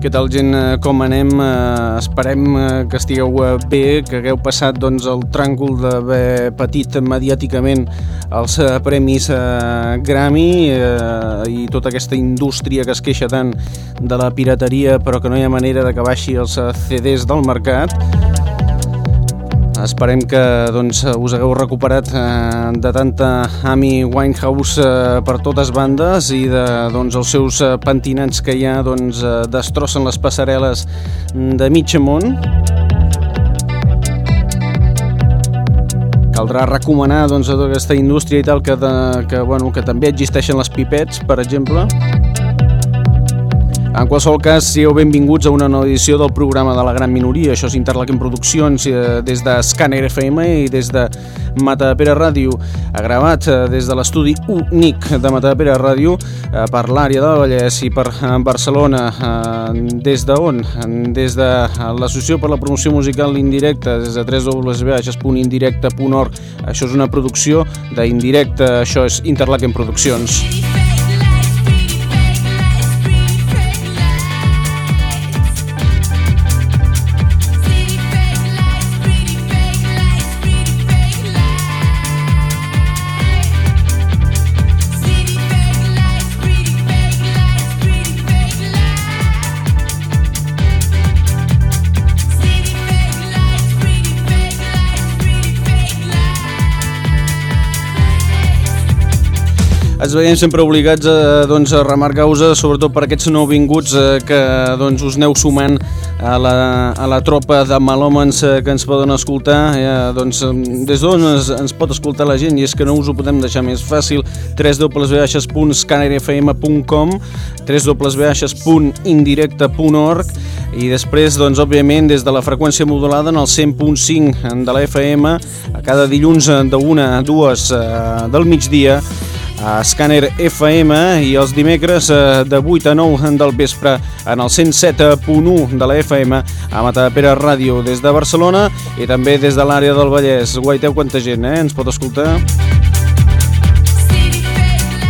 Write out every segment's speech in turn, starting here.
Què tal gent, eh, com anem? Eh, esperem eh, que estigueu bé, que hagueu passat doncs, el tràngol d'haver patit mediàticament els premis Grammy i tota aquesta indústria que es queixa tant de la pirateria però que no hi ha manera de que baixi els CDs del mercat. Esperem que doncs, us hagueu recuperat eh, de tanta Amy Winehouse eh, per totes bandes i de doncs, els seus eh, pentinats que ja doncs, eh, destrossen les passarel·les de mig món. Caldrà recomanar doncs, a tota aquesta indústria i tal que, de, que, bueno, que també existeixen les pipets, per exemple. En qualsevol cas, sigueu benvinguts a una nova edició del programa de la Gran Minoria. Això és Interlaken Produccions eh, des de Scanner FM i des de Matadepera Ràdio. Gravat eh, des de l'estudi únic de Matadepera Ràdio eh, per l'àrea del Vallès i per Barcelona. Des de on? Des de l'Associació per la Promoció Musical Indirecta, des de www.indirecte.org. Això és una producció d'Indirecte, això és Interlaken Produccions. Ens veiem sempre obligats a, doncs, a remarcar-vos, sobretot per aquests nouvinguts eh, que doncs, us aneu sumant a la, a la tropa de malòmens eh, que ens poden escoltar. Eh, doncs, des d'on ens, ens pot escoltar la gent? I és que no us ho podem deixar més fàcil. www.scannerfm.com www.indirecte.org i després, doncs, òbviament, des de la freqüència modulada en el 100.5 de la FM a cada dilluns de 1 a 2 del migdia a Scanner FM i els dimecres eh, de 8 a 9 del vespre en el 107.1 de la FM a Matapera Ràdio des de Barcelona i també des de l'àrea del Vallès. Guaiteu quanta gent, eh? Ens pot escoltar?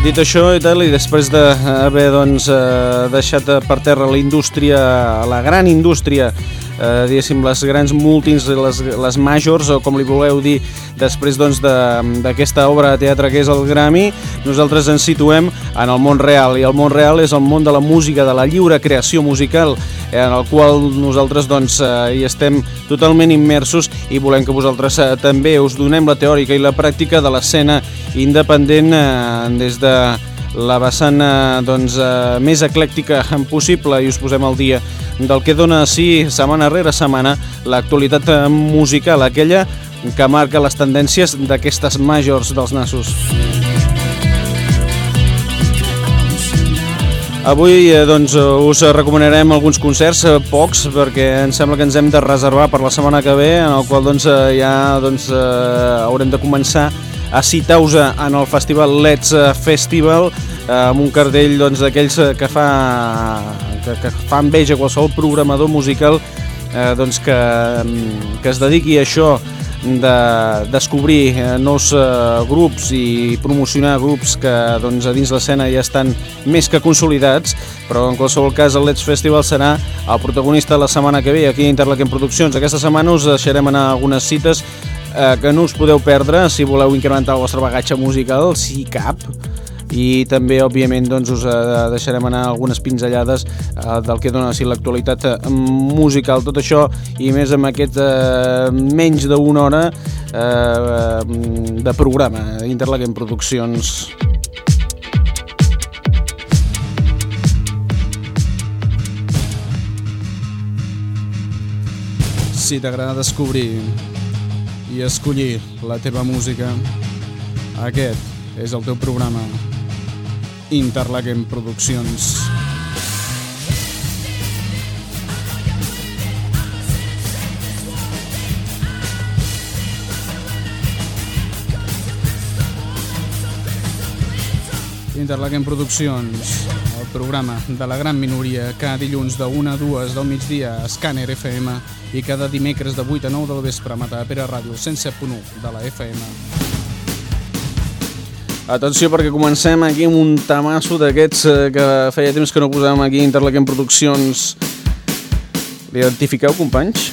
Dit això i tal, i després d'haver doncs, eh, deixat per terra la indústria, la gran indústria eh, diguéssim, les grans múltins, les, les majors, o com li voleu dir, després doncs, d'aquesta doncs, obra de teatre que és el Grammy, nosaltres ens situem en el món real, i el món real és el món de la música, de la lliure creació musical, en el qual nosaltres doncs, eh, hi estem totalment immersos i volem que vosaltres eh, també us donem la teòrica i la pràctica de l'escena independent eh, des de la vessant eh, doncs, eh, més eclèctica possible i us posem al dia del que dona sí setmana rere setmana l'actualitat eh, musical, aquella que marca les tendències d'aquestes majors dels nassos. Avui doncs, us recomanarem alguns concerts, pocs, perquè em sembla que ens hem de reservar per la setmana que ve, en el qual doncs, ja doncs, haurem de començar a citar-vos en el festival Let's Festival eh, amb un cartell doncs, d'aquells doncs, que, fa, que, que fa enveja qualsevol programador musical eh, doncs que, que es dediqui a això de descobrir eh, nous eh, grups i promocionar grups que doncs, a dins l'escena ja estan més que consolidats, però en qualsevol cas el Let's Festival serà el protagonista la setmana que ve aquí a Interlaken Produccions. Aquesta setmana us deixarem anar algunes cites eh, que no us podeu perdre si voleu incrementar el vostre bagatge musical, si cap. I també òbviament doncs, us eh, deixarem anar algunes pinzellades eh, del que dona si l'actualitat eh, musical. Tot això i més amb aquest eh, menys d'una hora eh, de programa Interlaken Produccions. Si t'agrada descobrir i escollir la teva música. Aquest és el teu programa. Interlaken Produccions. Interlaken Produccions, programa de la gran minoria, cada dilluns de 1 a 2 del migdia a Scanner FM i cada dimecres de 8 a 9 del vespre a Matapera Ràdio 107.1 de la FM. Atenció perquè comencem aquí amb un tamasso d'aquests eh, que feia temps que no posàvem aquí a Interlaken Produccions. L'identifiqueu, companys?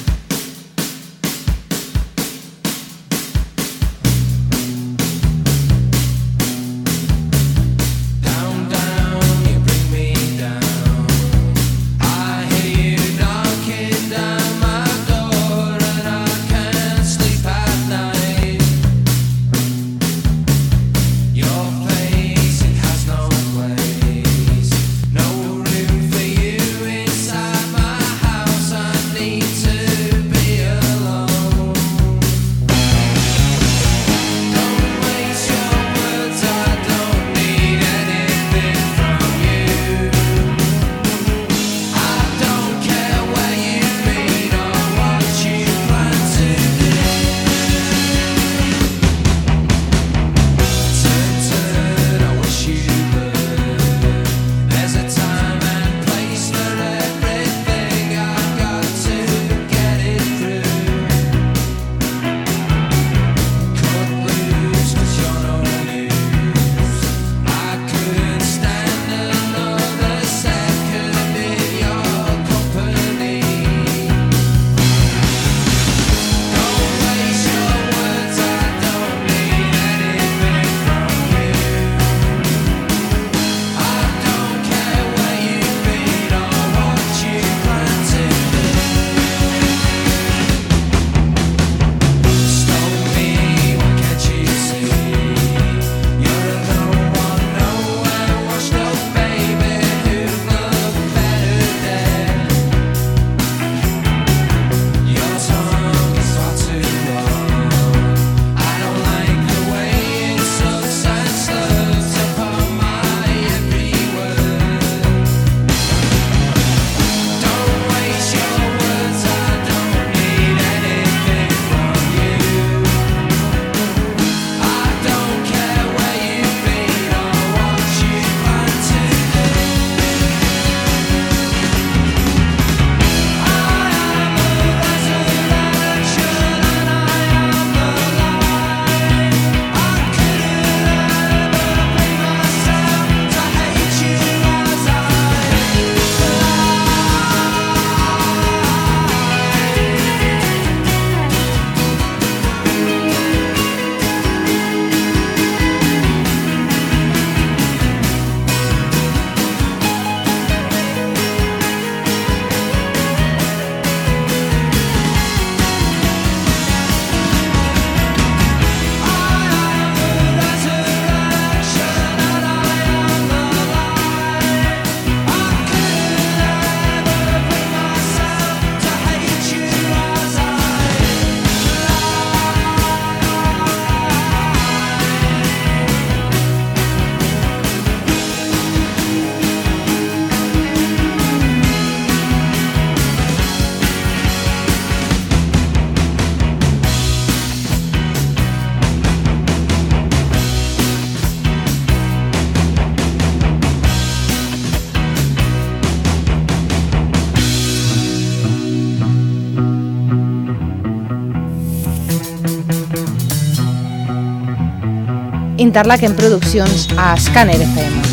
Interlaken Produccions a Scanner FM.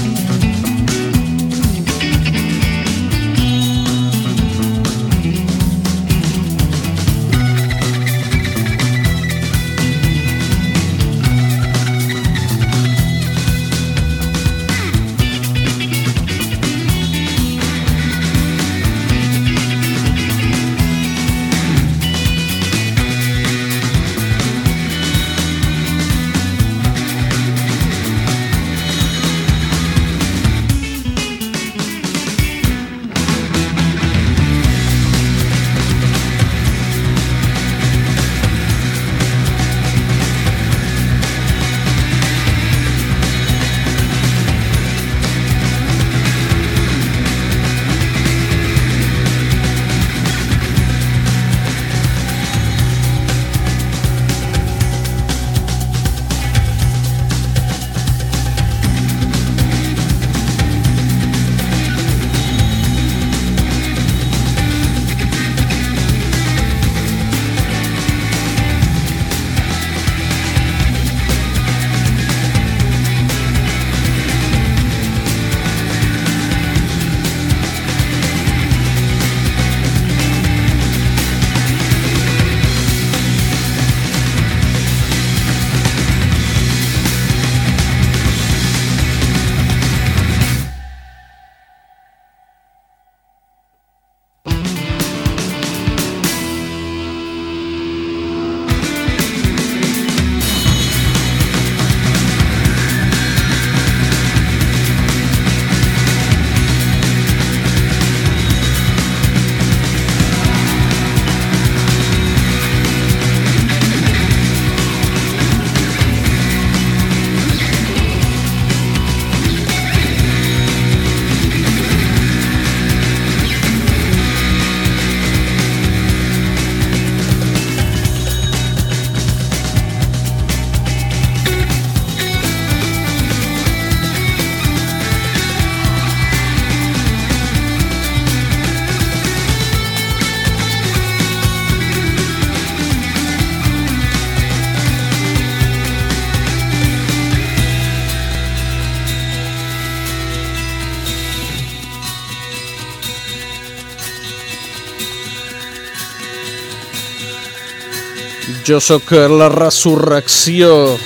Jo sóc la resurrecció.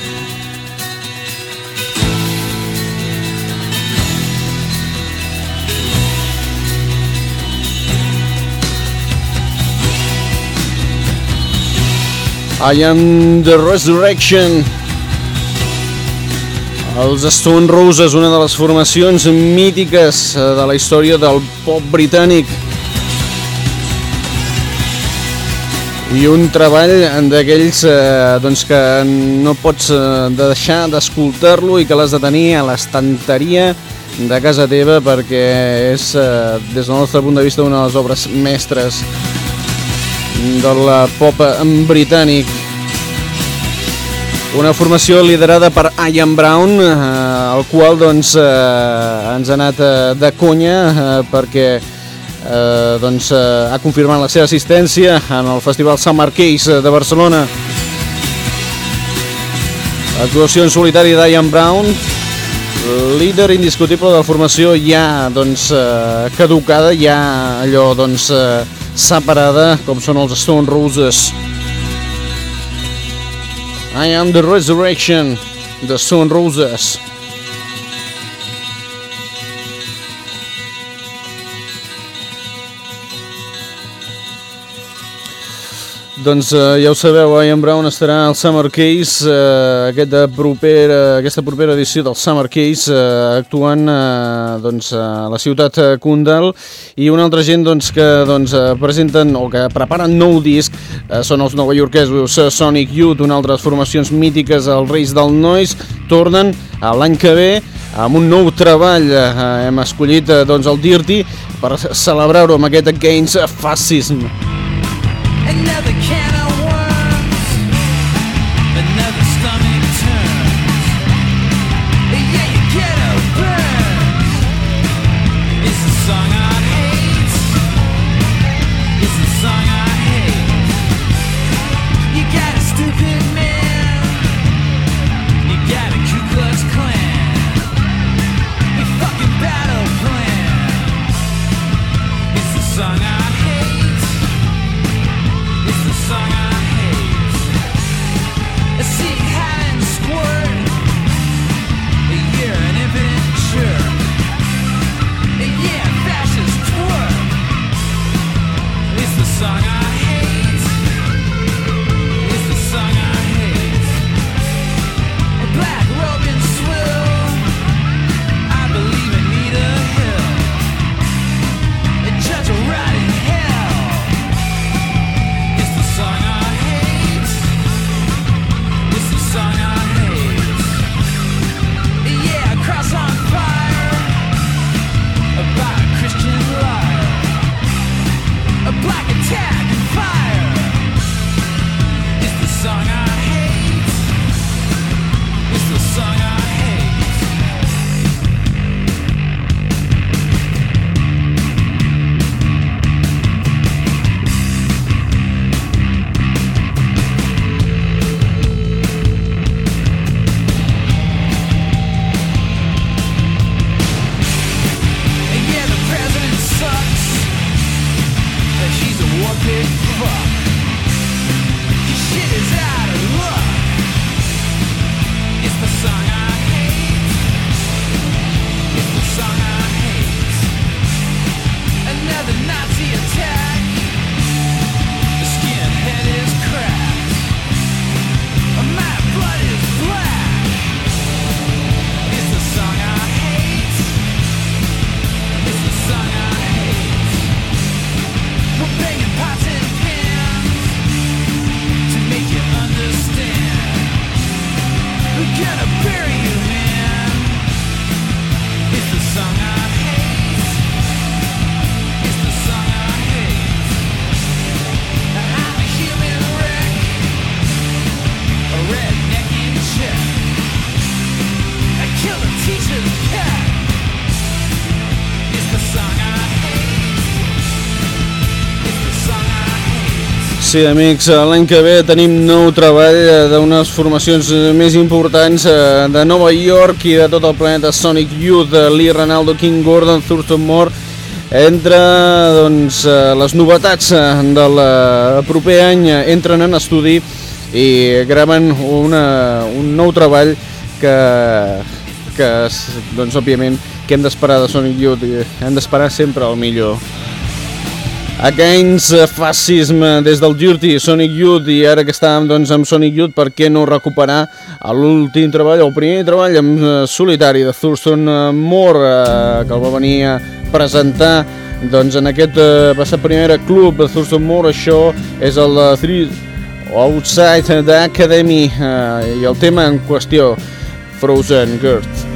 I am the resurrection. Els Stone Roses, una de les formacions mítiques eh, de la història del pop britànic. I un treball d'aquells eh, doncs que no pots eh, deixar d'escoltar-lo i que l'has de tenir a l'estanteria de casa teva perquè és, eh, des del nostre punt de vista, una de les obres mestres del pop britànic. Una formació liderada per Ian Brown, eh, el qual doncs, eh, ens ha anat eh, de conya eh, perquè eh, doncs, eh, ha confirmat la seva assistència en el Festival Summer Case de Barcelona. Actuació en solitari d'Ian Brown, líder indiscutible de la formació ja doncs, eh, caducada, ja allò doncs, eh, separada, com són els Stone Roses. I am the resurrection, the Stone Roses. Doncs eh, ja ho sabeu, Ian Brown estarà al Summer Case, eh, aquest de propera, aquesta propera edició del Summer Case, eh, actuant eh, doncs, a la ciutat Kundal i una altra gent doncs, que doncs, presenten o que preparen nou disc eh, són els novaiorquesos Sonic Youth, una altra formacions mítiques, els Reis del Noise, tornen l'any que ve amb un nou treball. Eh, hem escollit eh, doncs, el Dirty per celebrar-ho amb aquest Against Fascism. Another can Sí, amics, l'any que ve tenim nou treball eh, d'unes formacions eh, més importants eh, de Nova York i de tot el planeta Sonic Youth, eh, Lee Ranaldo, King Gordon, Thurston Moore, entre doncs, eh, les novetats eh, del eh, proper any eh, entren en estudi i graven una, un nou treball que, que doncs, òbviament, que hem d'esperar de Sonic Youth hem d'esperar sempre el millor. Against Fascism des del Dirty, Sonic Youth i ara que estàvem doncs, amb Sonic Youth per què no recuperar l'últim treball, el primer treball en solitari de Thurston Moore eh, que el va venir a presentar doncs, en aquest eh, passat primera club de Thurston Moore, això és el de Three Outside the Academy eh, i el tema en qüestió Frozen Girth.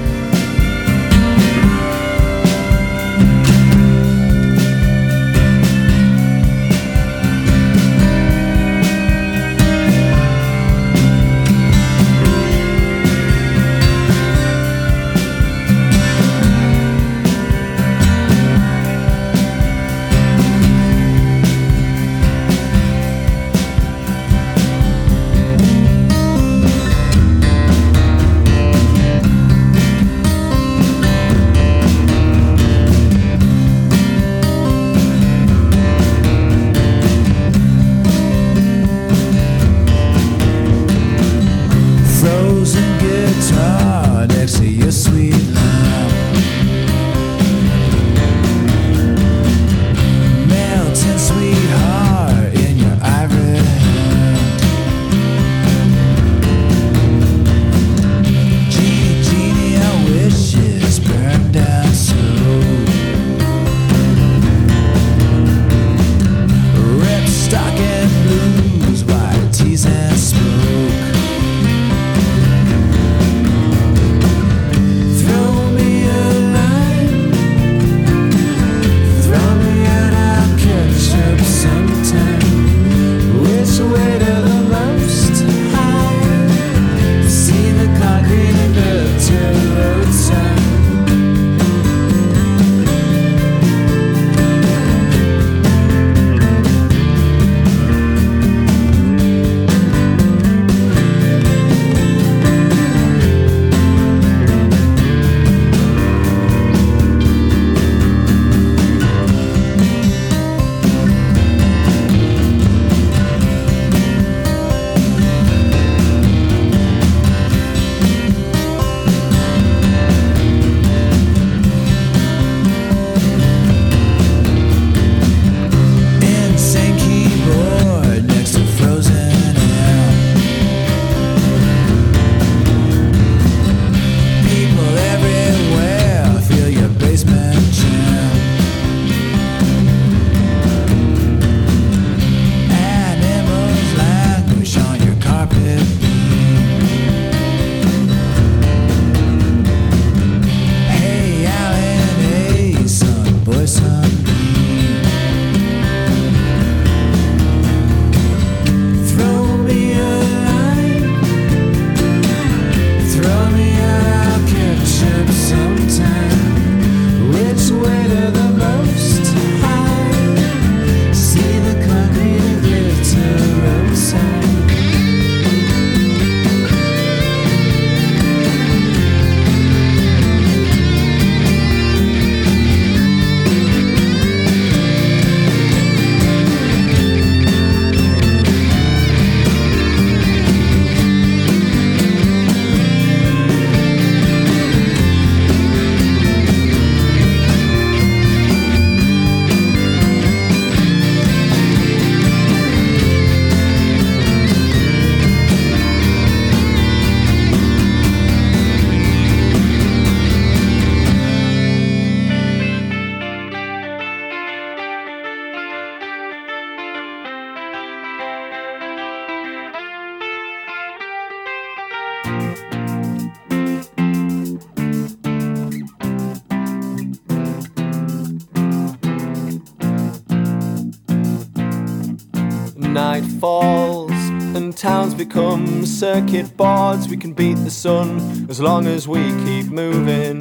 Circuit boards. We can beat the sun as long as we keep moving.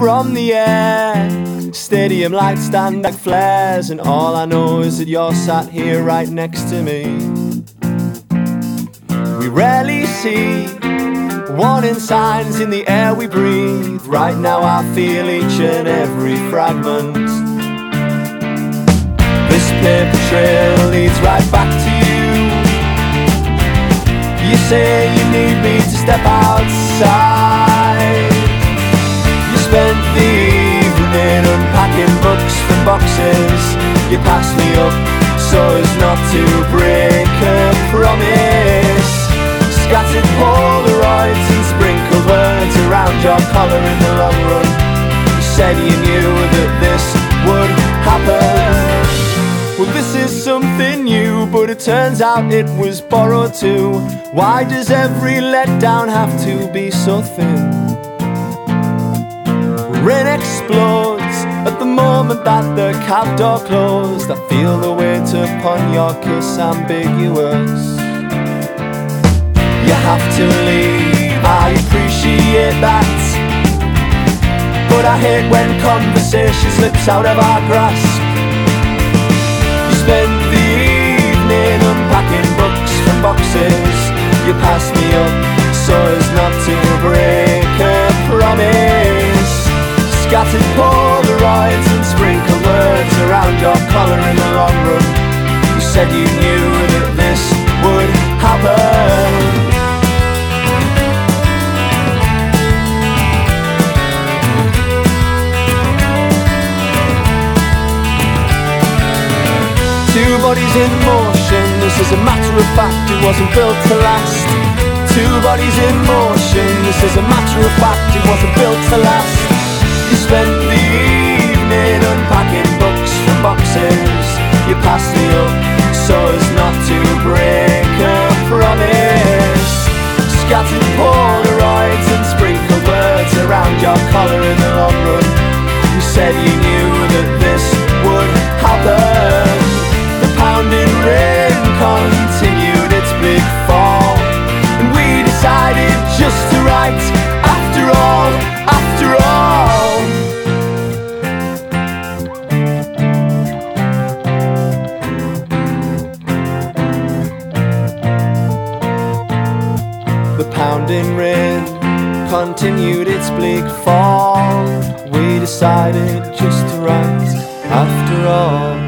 From the air, stadium lights stand like flares, and all I know is that you're sat here right next to me. We rarely see warning signs in the air we breathe. Right now, I feel each and every fragment. This paper trail leads right back to you. Say you need me to step outside. You spent the evening unpacking books from boxes. You passed me up so as not to break a promise. Scattered Polaroids and sprinkled words around your collar in the long run. You said you knew that this would happen. Well, this is it turns out it was borrowed too. Why does every letdown have to be so thin? Rain explodes at the moment that the cab door closed. I feel the weight upon your kiss ambiguous. You have to leave, I appreciate that. But I hate when conversation slips out of our grasp You spend unpacking books from boxes. You passed me up so as not to break a promise. Scattered Polaroids and sprinkled words around your collar in the long run. You said you knew that this would happen. Bodies in motion, this is a matter of fact, it wasn't built to last. Two bodies in motion, this is a matter of fact, it wasn't built to last. You spent the evening unpacking books from boxes. You passed me up so as not to break a promise. Scattered Polaroids and sprinkled words around your collar in the long run. You said you knew that this would happen pounding rain continued its big fall. And we decided just to write, after all, after all. The pounding rain continued its bleak fall. We decided just to write, after all.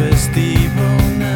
festival night.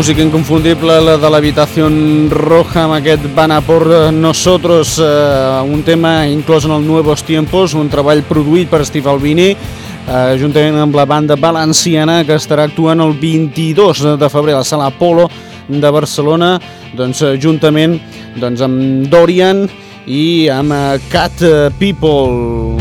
música inconfundible, la de l'habitació roja amb aquest Van a por nosotros, eh, un tema inclòs en el Nuevos Tiempos, un treball produït per Steve Albini, eh, juntament amb la banda valenciana que estarà actuant el 22 de febrer a la sala Apolo de Barcelona, doncs, eh, juntament doncs, amb Dorian i amb eh, Cat People.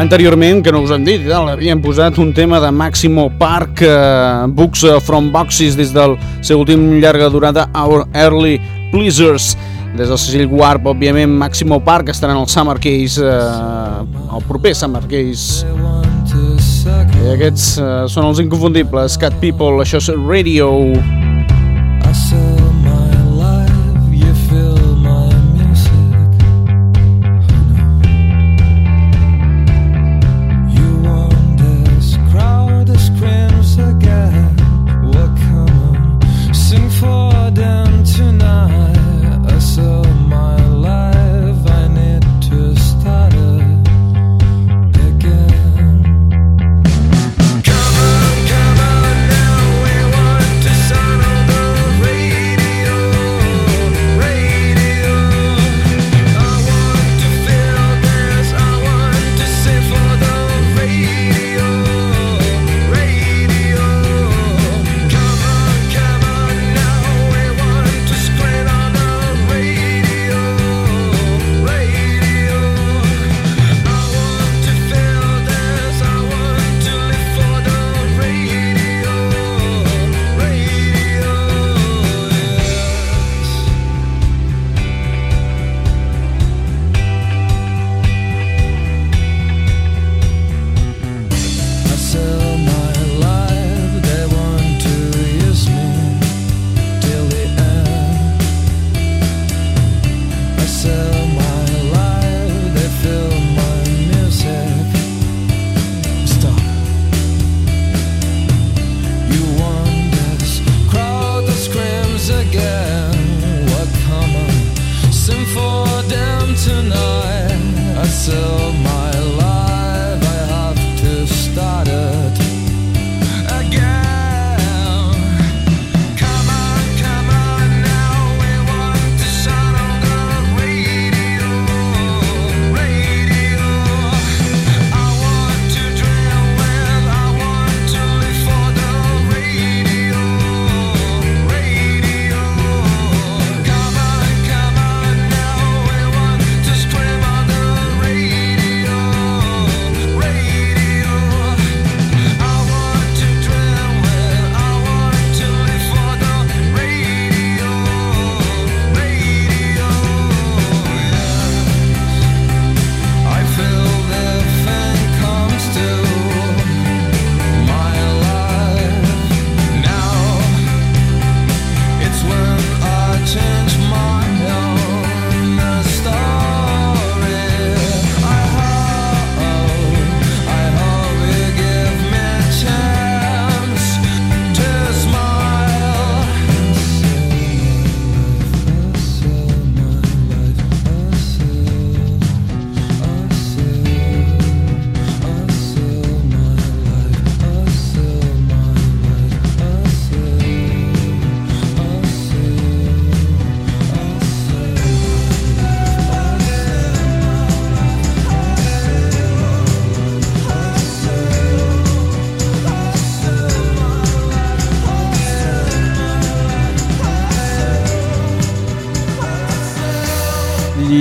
Anteriorment, que no us han dit, eh, ja, havíem posat un tema de Maximo Park, eh, Books eh, from Boxes, des del seu últim llarga durada, Our Early Pleasers. Des del Cecil Warp, òbviament, Maximo Park estarà en el Summer Case, eh, el proper Summer Case. I aquests eh, són els inconfundibles, Cat People, això és Radio... Radio.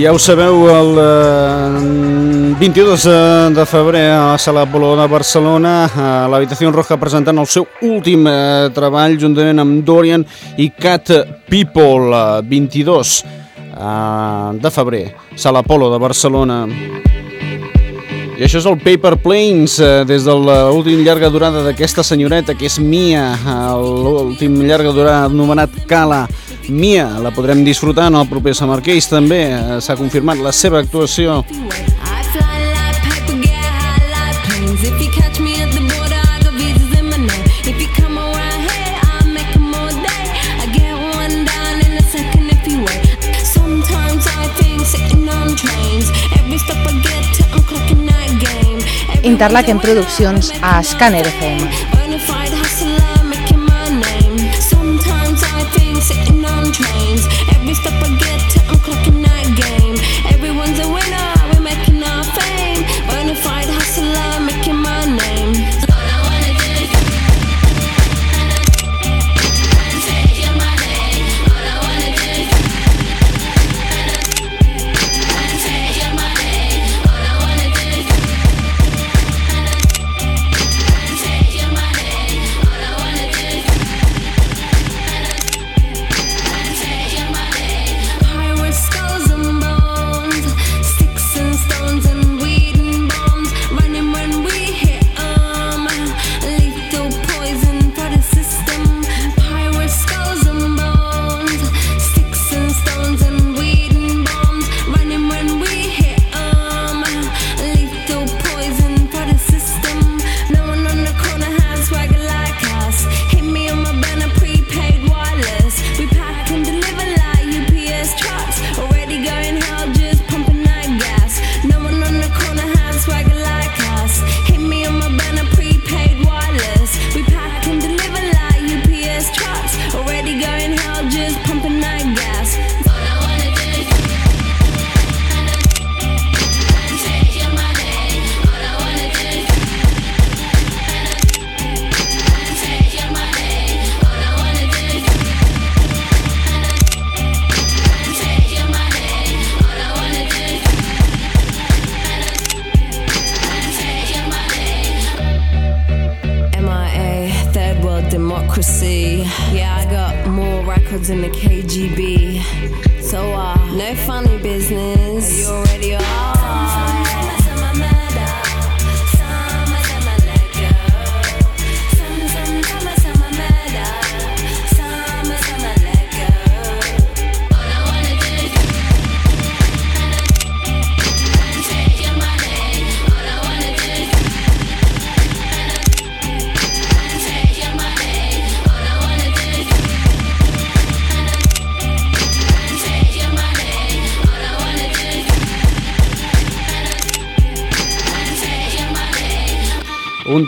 Ja ho sabeu, el eh, 22 de febrer a la Sala Apolo de Barcelona, a l'Habitació Roja presentant el seu últim eh, treball juntament amb Dorian i Cat People, eh, 22 eh, de febrer, Sala Apolo de Barcelona. I això és el Paper Planes, eh, des de l'últim llarga durada d'aquesta senyoreta, que és Mia, l'últim llarga durada anomenat Kala. Mia, la podrem disfrutar en el proper Case també, eh, s'ha confirmat la seva actuació. Interlaken Produccions a Scanner FM. Un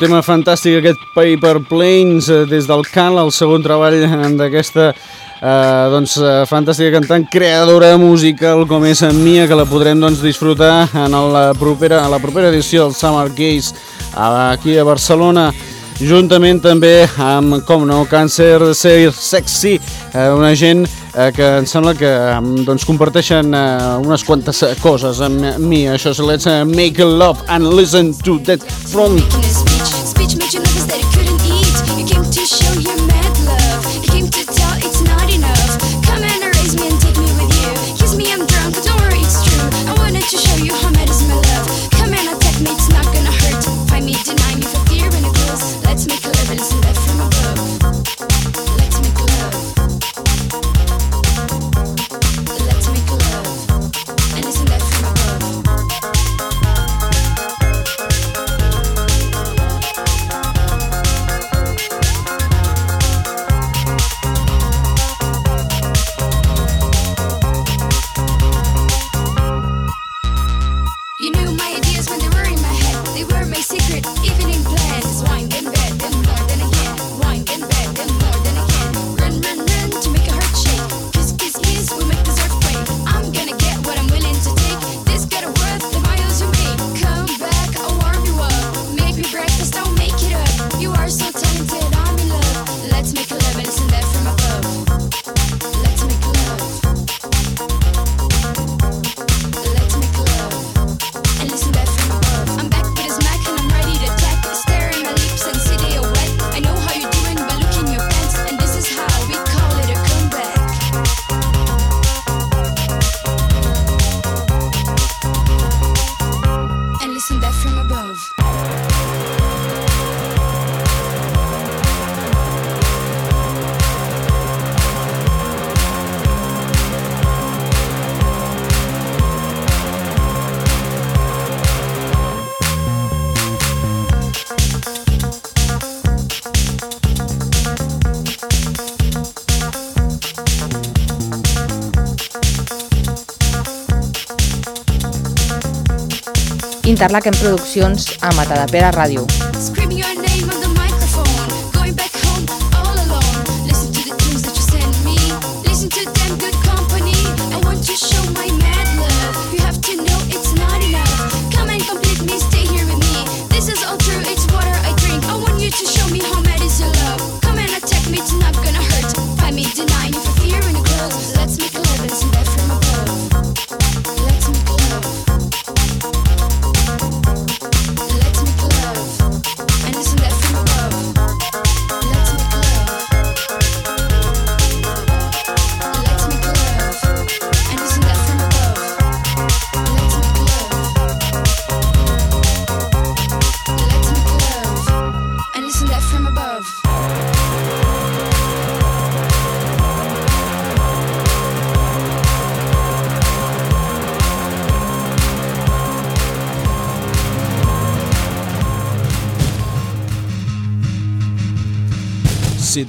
tema fantàstic, aquest Paper Planes, eh, des del Cal, el segon treball d'aquesta eh, doncs, eh, fantàstica cantant creadora musical com és en Mia, que la podrem doncs, disfrutar en la propera, a la propera edició del Summer Gaze aquí a Barcelona juntament també amb, com no, Càncer Ser Sexy, eh, una gent eh, que em sembla que doncs, comparteixen eh, unes quantes coses amb mi. Això és Let's Make Love and Listen to That Front. Speech made Interlaken Produccions a Matadepera Ràdio.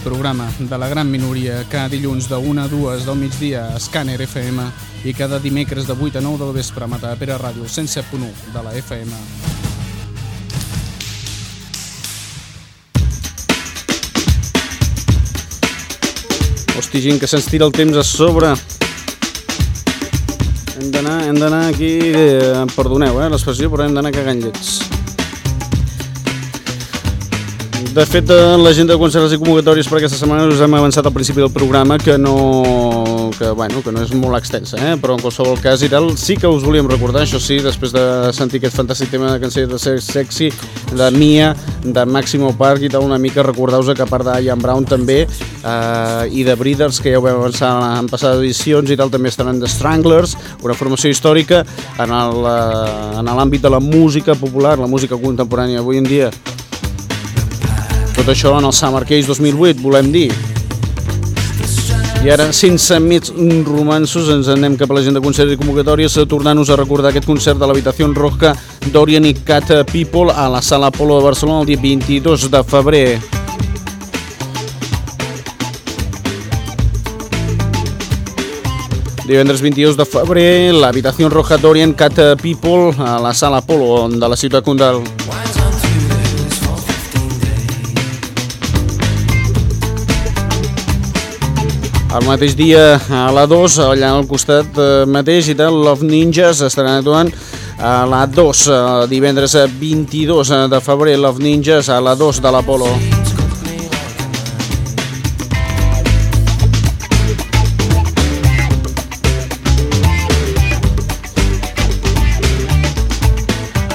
programa de la gran minoria, cada dilluns de 1 a 2 del migdia a Scanner FM i cada dimecres de 8 a 9 del vespre a Matapera Ràdio 107.1 de la FM. Hosti, gent, que se'ns tira el temps a sobre. Hem d'anar, hem d'anar aquí... Eh, perdoneu, eh, l'expressió, però hem d'anar cagant llets. De fet, eh, l'agenda de concerts i convocatòries per aquesta setmana us hem avançat al principi del programa que no, que, bueno, que no és molt extensa, eh? però en qualsevol cas i tal, sí que us volíem recordar, això sí, després de sentir aquest fantàstic tema de cançó de Sex Sexy, de Mia, de Máximo Park i tal, una mica recordeu-vos que a part d'Ian Brown també, eh, i de Breeders, que ja ho vam avançar en passades edicions i tal, també estaran The Stranglers, una formació històrica en eh, en l'àmbit de la música popular, la música contemporània avui en dia, això en el Summer Case 2008, volem dir. I ara, sense més romansos, ens anem cap a la gent de concerts i convocatòries, tornant-nos a recordar aquest concert de l'Habitació Roja Dorian i Cat People a la Sala Apolo de Barcelona el dia 22 de febrer. Divendres 22 de febrer, l'Habitació Roja Dorian Cat People a la Sala Apolo de la ciutat condal. El mateix dia a la 2, allà al costat mateix i tal, Love Ninjas estaran actuant a la 2, eh, divendres 22 de febrer, Love Ninjas a la 2 de l'Apolo.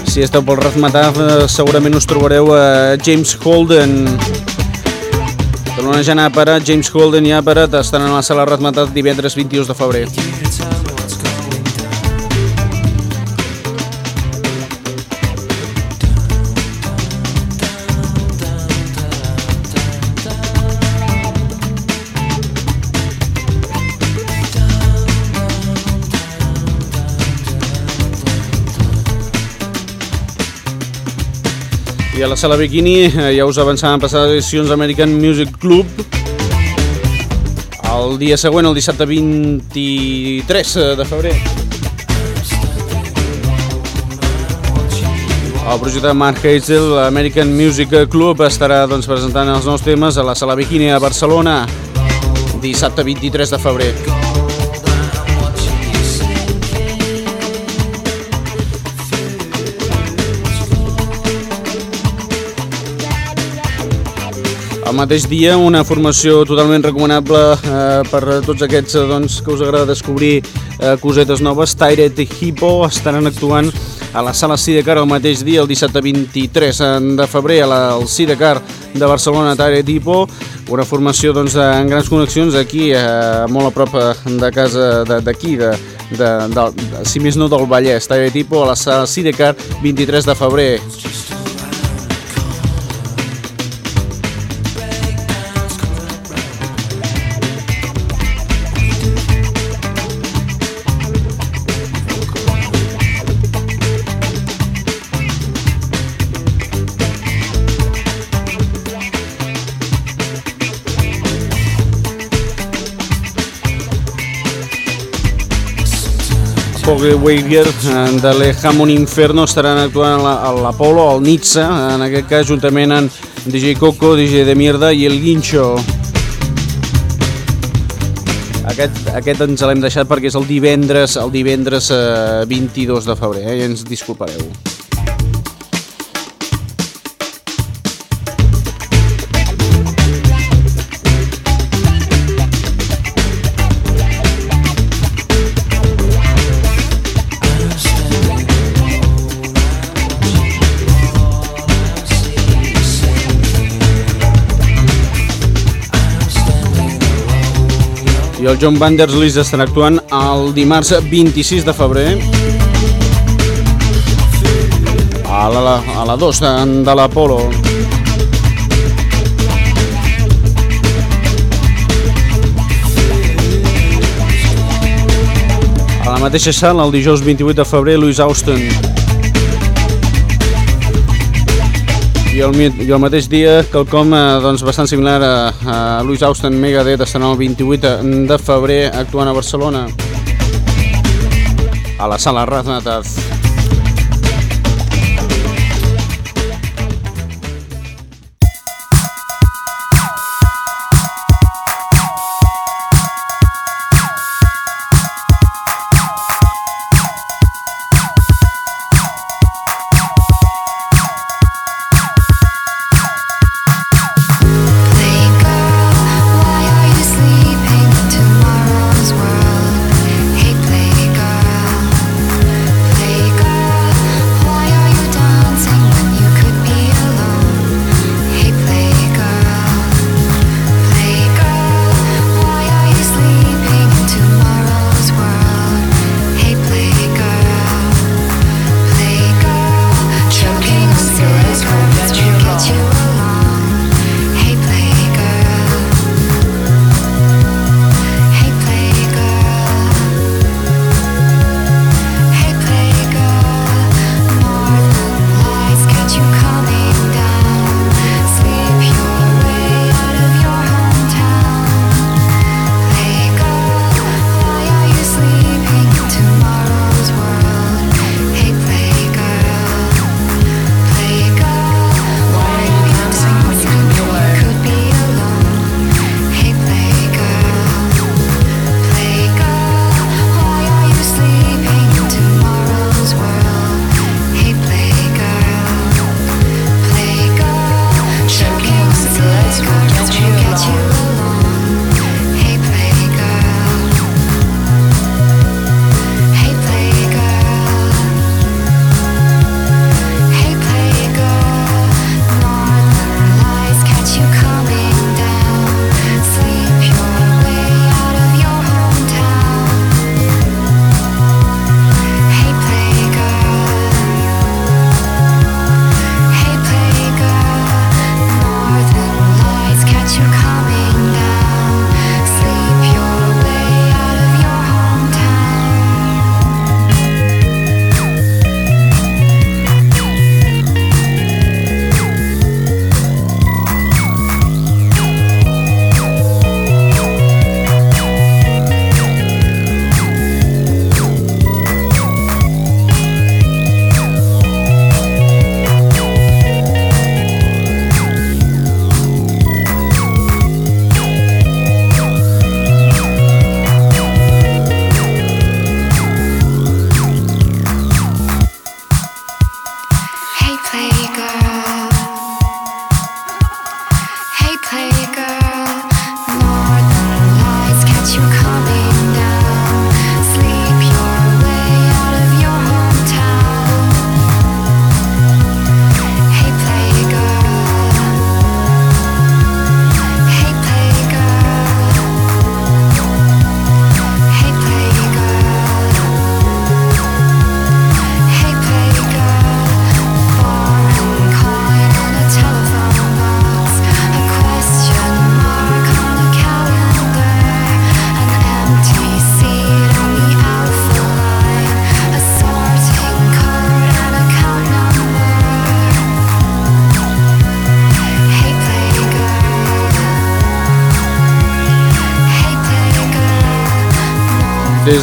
Si esteu pel Razmataz, eh, segurament us trobareu a James Holden, Tornant a per a James Holden i Apparat estan a la sala Razmataz divendres 22 de febrer. I a la sala Bikini eh, ja us avançàvem passades edicions American Music Club el dia següent, el dissabte 23 de febrer. El projecte de Mark Hazel, l'American Music Club, estarà doncs, presentant els nous temes a la Sala Bikini a Barcelona dissabte 23 de febrer. El mateix dia, una formació totalment recomanable eh, per a tots aquests eh, doncs, que us agrada descobrir eh, cosetes noves. Tyred Hippo estaran actuant a la sala Sidecar el mateix dia, el dissabte 23 de febrer, a la, al Sidecar de Barcelona, Tyred Hippo, una formació doncs, en grans connexions aquí, eh, molt a prop eh, de casa d'aquí, de, de, de, de, si més no del Vallès, Tyred Hippo, a la sala Sidecar, 23 de febrer. Wager eh, de l'Ejamon Inferno estaran actuant a l'Apolo, al Nizza, en aquest cas juntament amb DJ Coco, DJ de Mierda i El Guincho. Aquest, aquest ens l'hem deixat perquè és el divendres, el divendres eh, 22 de febrer, eh, i ens disculpareu. I el John Vanderslis estan actuant el dimarts 26 de febrer a la, a la 2 de, l'Apolo. A la mateixa sala, el dijous 28 de febrer, Louis Austin. I el, I el mateix dia, quelcom eh, doncs, bastant similar a, a Louis Austin Megadeth estan el 28 de febrer actuant a Barcelona a la sala Raznataz.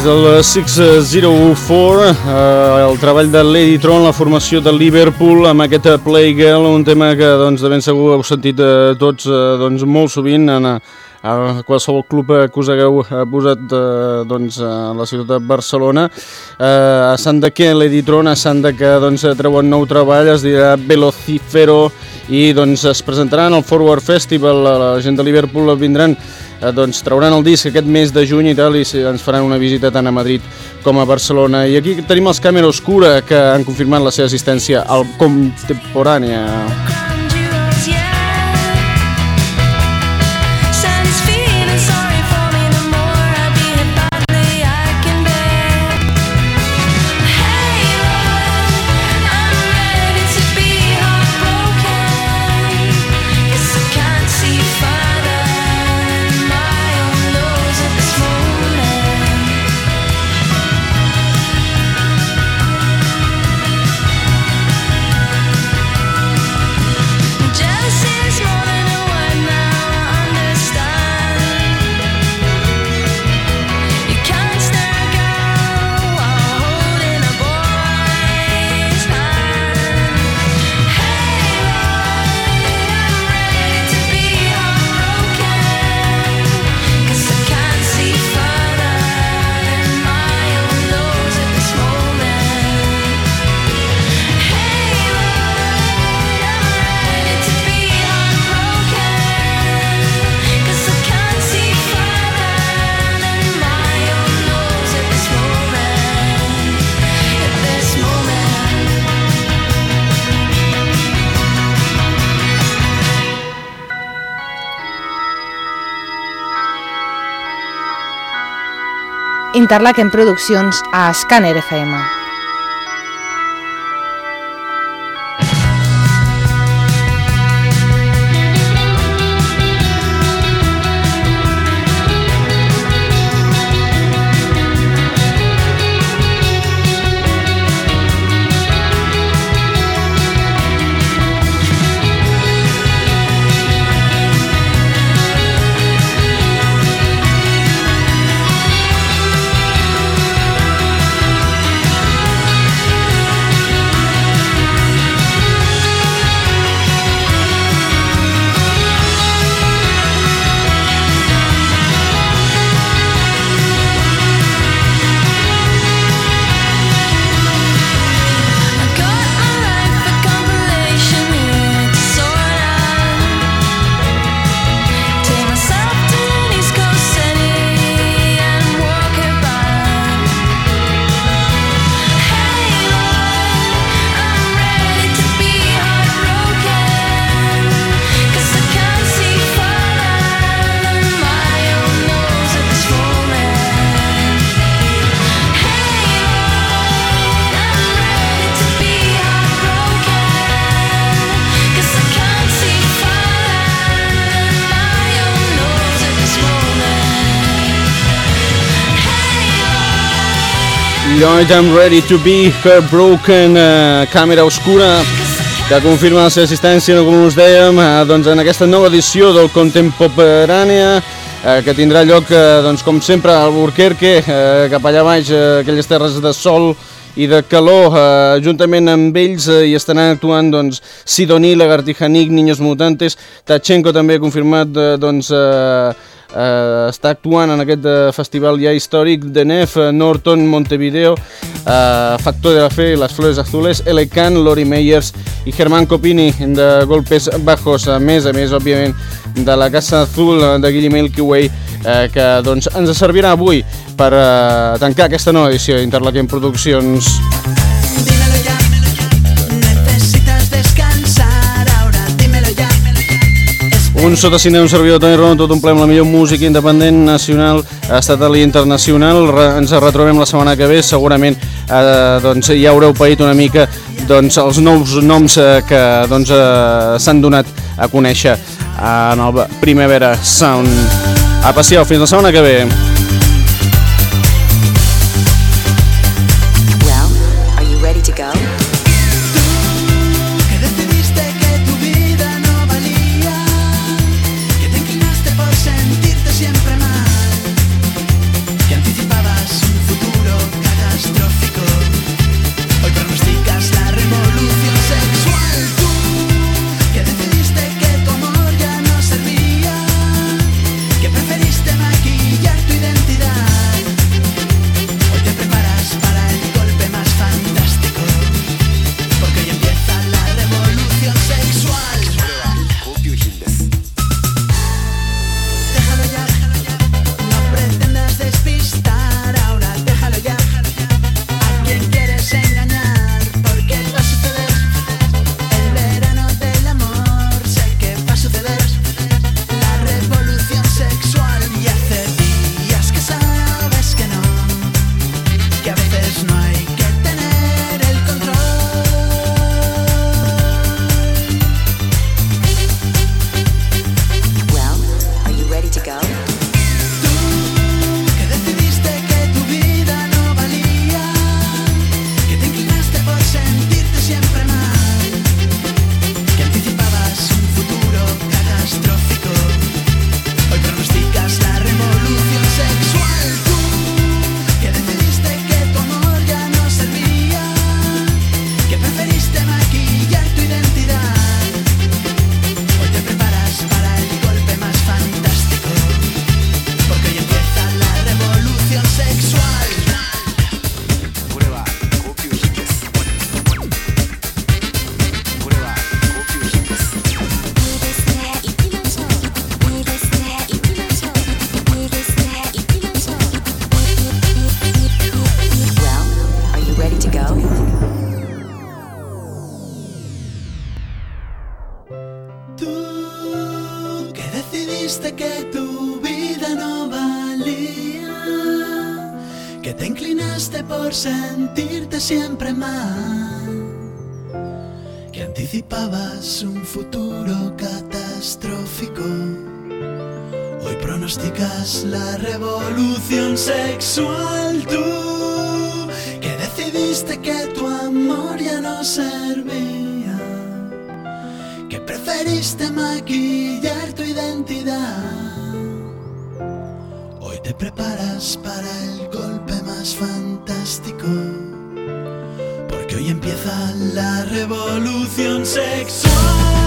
Del 604, eh, el treball de Lady Tron, la formació de Liverpool amb aquest Playgirl, un tema que doncs, de ben segur heu sentit eh, tots eh, doncs, molt sovint en, a qualsevol club que us hagueu eh, posat eh, doncs, a la ciutat de Barcelona. Eh, a què, Lady Tron, a que doncs, treuen nou treball, es dirà Velocifero i doncs, es presentaran al Forward Festival, la gent de Liverpool vindran eh, doncs, trauran el disc aquest mes de juny i tal i ens faran una visita tant a Madrid com a Barcelona. I aquí tenim els Càmera Oscura que han confirmat la seva assistència al Contemporània. Interlaken Produccions a Scanner FM. Lloyd, I'm ready to be heartbroken, uh, càmera oscura, que confirma la seva assistència, com us dèiem, uh, doncs en aquesta nova edició del Contemporània, uh, que tindrà lloc, uh, doncs, com sempre, al Burquerque, uh, cap allà baix, uh, aquelles terres de sol i de calor, uh, juntament amb ells uh, hi estaran actuant doncs, Sidoní, Lagartijanic, Niños Mutantes, Tachenko també ha confirmat uh, doncs, uh, eh, està actuant en aquest eh, festival ja històric de Nef, eh, Norton, Montevideo, eh, Factor de la Fe, Las Flores Azules, Elecan, Lori Meyers i Germán Copini de Golpes Bajos, a més a més, òbviament, de la Casa Azul de Guillermo Milky Way, eh, que doncs, ens servirà avui per eh, tancar aquesta nova edició d'Interlaken Produccions. Un sota cine, un servidor Toni Rono, tot un ple amb la millor música independent, nacional, estatal i internacional. Re, ens retrobem la setmana que ve, segurament eh, doncs, ja haureu paït una mica doncs, els nous noms eh, que doncs, eh, s'han donat a conèixer en el Primavera Sound. A passeu, fins la setmana que ve. Well, are you ready to go? Anticipabas un futuro catastrófico. Hoy pronosticas la revolución sexual. Tú que decidiste que tu amor ya no servía que preferiste maquillar tu identidad. Hoy te preparas para el golpe más fantástico porque hoy empieza la revolución sexual